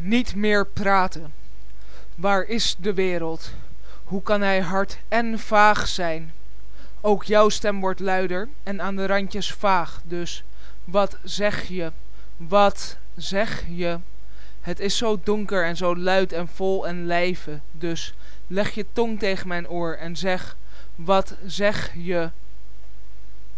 Niet meer praten. Waar is de wereld? Hoe kan hij hard en vaag zijn? Ook jouw stem wordt luider en aan de randjes vaag, dus wat zeg je? Wat zeg je? Het is zo donker en zo luid en vol en lijve, dus leg je tong tegen mijn oor en zeg, wat zeg je?